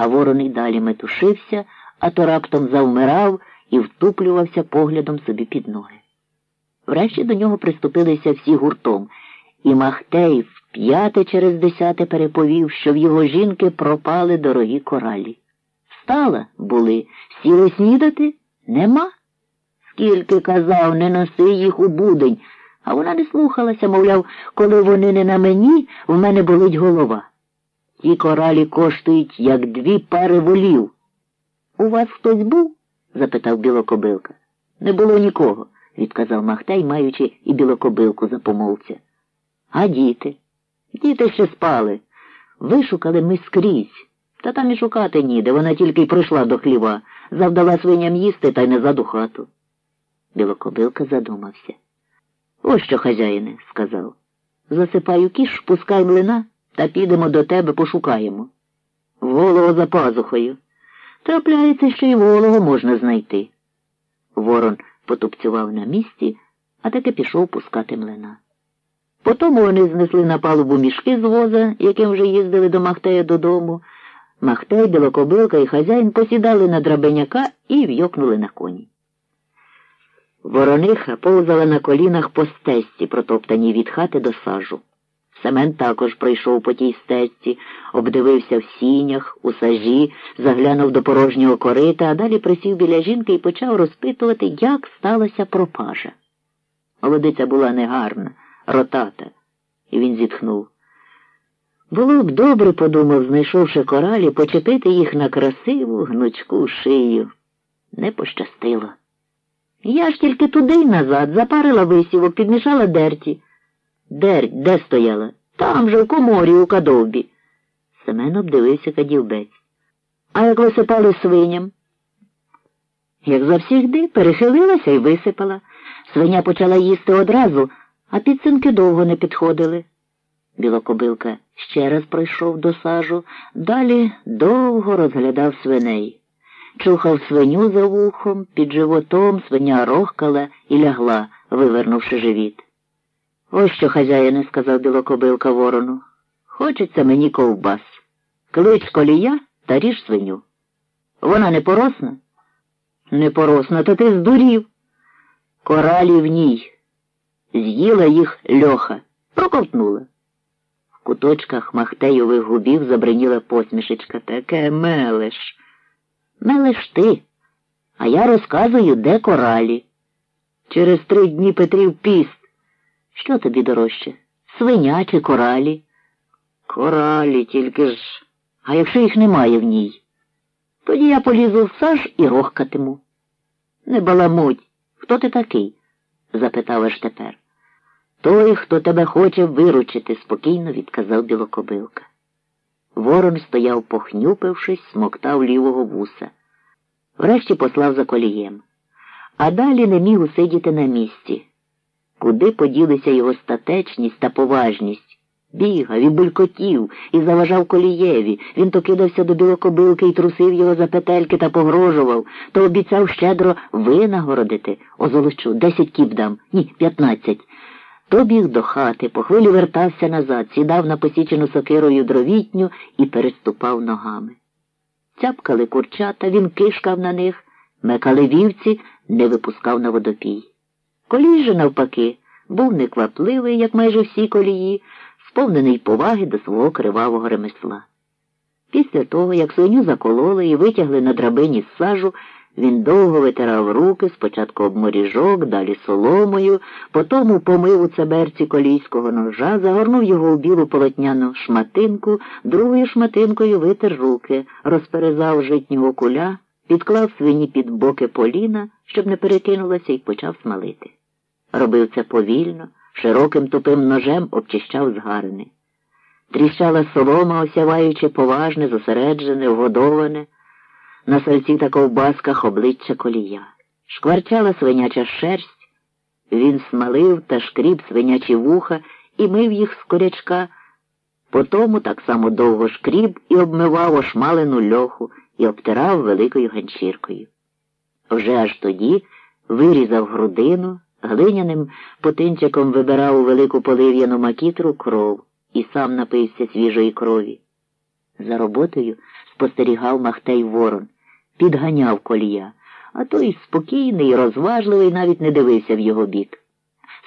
а ворон і далі метушився, а то раптом завмирав і втуплювався поглядом собі під ноги. Врешті до нього приступилися всі гуртом, і Махтей вп'яте через десяте переповів, що в його жінки пропали дорогі коралі. Встала, були, сіли снідати? Нема. Скільки казав, не носи їх у будень, а вона не слухалася, мовляв, коли вони не на мені, в мене болить голова. Ті коралі коштують, як дві пари волів. У вас хтось був? запитав білокобилка. Не було нікого, відказав Махтай, маючи і білокобилку за помолця. А діти? Діти ще спали. Вишукали ми скрізь. Та там і шукати ніде. Вона тільки й прийшла до хліва, завдала свиням їсти та й назад у хату. Білокобилка задумався. Ось що, хазяїне, сказав. Засипаю кіш, пускай млина та підемо до тебе пошукаємо. Волого за пазухою. Трапляється, що й волого можна знайти. Ворон потупцював на місці, а таки пішов пускати млина. Потім вони знесли на палубу мішки з воза, яким вже їздили до Махтея додому. Махтей, білокобилка і хазяїн посідали на драбеняка і вйокнули на коні. Ворониха повзала на колінах по стежці, протоптаній від хати до сажу. Семен також пройшов по тій стежці, обдивився в сінях, у сажі, заглянув до порожнього корита, а далі присів біля жінки і почав розпитувати, як сталася пропажа. Молодиця була негарна, ротата, і він зітхнув. Було б добре, подумав, знайшовши коралі, почепити їх на красиву гнучку шию. Не пощастило. Я ж тільки туди й назад запарила висівок, підмішала дерті. Дерть де стояла? Там же, в коморі, у кадовбі. Семен обдивився кадівбець. А як висипали свиням? Як завсігди, перехилилася і висипала. Свиня почала їсти одразу, а підсинки довго не підходили. Білокобилка ще раз пройшов до сажу, далі довго розглядав свиней. Чухав свиню за вухом, під животом свиня рохкала і лягла, вивернувши живіт. Ось що, хазяїне, сказав білокобилка ворону. Хочеться мені ковбас. Клич колія та ріж свиню. Вона не поросна? Не поросна, то ти здурів. Коралі в ній. З'їла їх льоха, проковтнула. В куточках Махтейових губів забриніла посмішечка. Таке мелеш. Мелеш ти, а я розказую, де коралі. Через три дні Петрів піст. Що тобі дорожче? Свиня чи коралі? Коралі, тільки ж. А якщо їх немає в ній? Тоді я полізу в саж і рохкатиму. Не баламуть. Хто ти такий? запитав аж тепер. Той, хто тебе хоче виручити, спокійно відказав білокобилка. Ворон стояв, похнюпившись, смоктав лівого вуса. Врешті послав за колієм. А далі не міг усидіти на місці. Куди поділися його статечність та поважність? Бігав і булькотів, і заважав колієві. Він то кидався до білокобилки і трусив його за петельки та погрожував, то обіцяв щедро винагородити, озолочу, десять кіп дам, ні, п'ятнадцять. То біг до хати, по хвилі вертався назад, сідав на посічену сокирою дровітню і переступав ногами. Цяпкали курчата, він кишкав на них, мекали вівці, не випускав на водопій. Колій же, навпаки, був неквапливий, як майже всі колії, сповнений поваги до свого кривавого ремесла. Після того, як свиню закололи і витягли на драбині з сажу, він довго витирав руки, спочатку об моріжок, далі соломою, потому помив у цеберці колійського ножа, загорнув його у білу полотняну шматинку, другою шматинкою витер руки, розперезав житнього куля, підклав свині під боки поліна, щоб не перекинулася, і почав смалити. Робив це повільно, широким тупим ножем обчищав згарни. Тріщала солома, осяваючи поважне, зосереджене, вгодоване, на сальці та ковбасках обличчя колія. Шкварчала свиняча шерсть, він смалив та шкріб свинячі вуха і мив їх з корячка, потому так само довго шкріб і обмивав ошмалену льоху і обтирав великою ганчіркою. Вже аж тоді вирізав грудину, глиняним потинчиком вибирав у велику полив'яну макітру кров і сам напився свіжої крові. За роботою спостерігав Махтей Ворон, підганяв колія, а той спокійний, розважливий, навіть не дивився в його бік.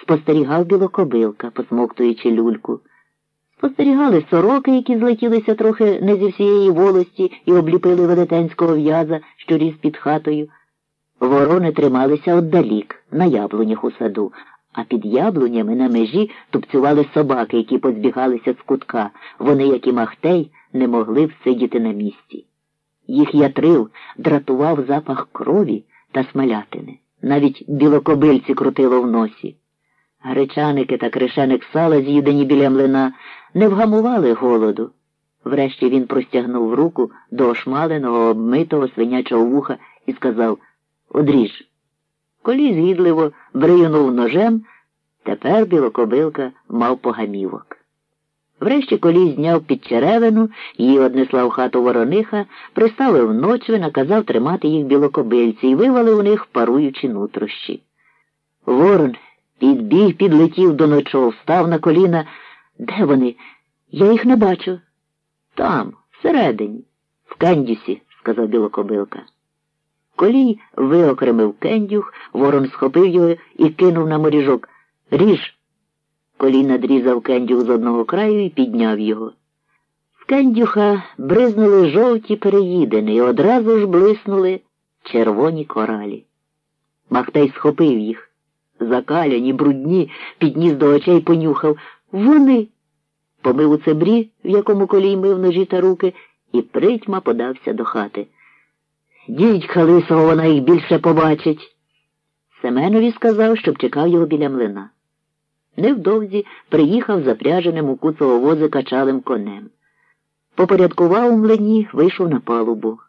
Спостерігав білокобилка, посмоктуючи люльку. Спостерігали сороки, які злетілися трохи не зі всієї волості і обліпили велетенського в'яза, що ріс під хатою. Ворони трималися отдалік, на яблунях у саду, а під яблунями на межі тупцювали собаки, які позбігалися з кутка. Вони, як і Махтей, не могли всидіти на місці. Їх ятрив, дратував запах крові та смалятини. Навіть білокобильці крутило в носі. Гречаники та кришеник сала, з'їдені біля млина, не вгамували голоду. Врешті він простягнув руку до ошмаленого, обмитого свинячого вуха і сказав Одріж. Колі згідливо бриюнув ножем, тепер білокобилка мав погамівок. Врешті колій зняв під черевину, її однесла в хату ворониха, приставив ночви, наказав тримати їх білокобильці і вивалив у них паруючі нутрощі. Ворон підбіг, підлетів до ночов, став на коліна. Де вони? Я їх не бачу. Там, всередині, в кендюсі, сказав білокобилка. Колій виокремив кендюх, ворон схопив його і кинув на моріжок. Ріж. Колій надрізав кендюх з одного краю і підняв його. З кендюха бризнули жовті переїдини і одразу ж блиснули червоні коралі. Махтей схопив їх. Закаляні, брудні, підніс до очей понюхав. Вони. Помив у цебрі, в якому колій мив ножі та руки, і притьма подався до хати. Дідька лисого вона їх більше побачить. Семенові сказав, щоб чекав його біля млина. Невдовзі приїхав запряженим у куцового возика чалим конем. Попорядкував у млині, вийшов на палубу.